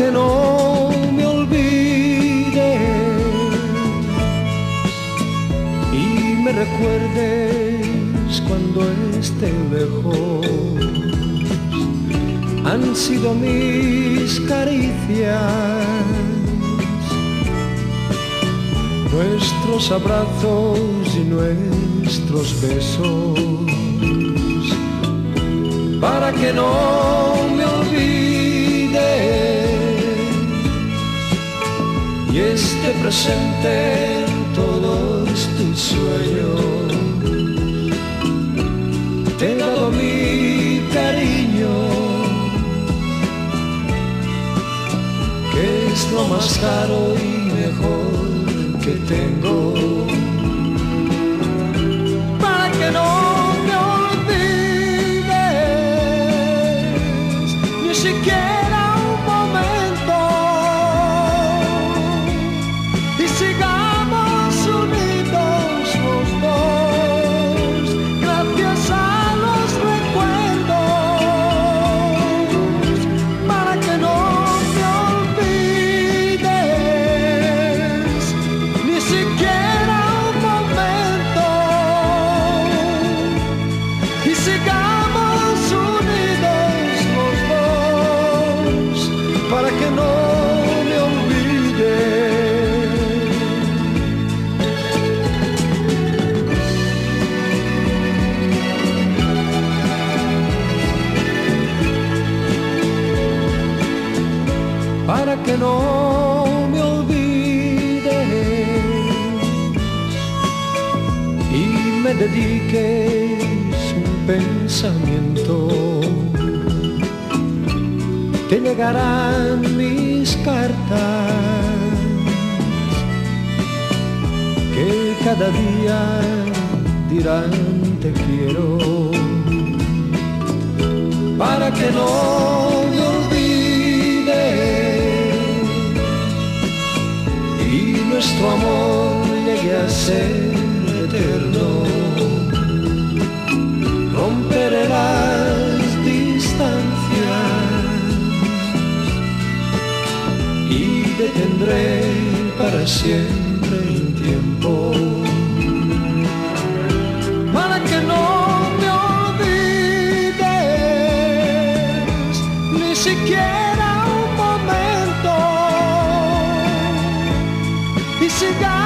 que no me olvides y me recuerdes cuando esté lejos. Han sido mis caricias, nuestros abrazos y nuestros besos, para que no me olvides y esté presente en todos tus sueños. Te he dado mi cariño, que es lo más caro y mejor que tengo. Que no me olvides y me dediques un pensamiento. Te llegarán mis cartas que cada día dirán te quiero para que no nuestro amor llegue a ser eterno. Romperé las distancias y detendré para siempre el tiempo. Para que no me olvides, ni siquiera you got.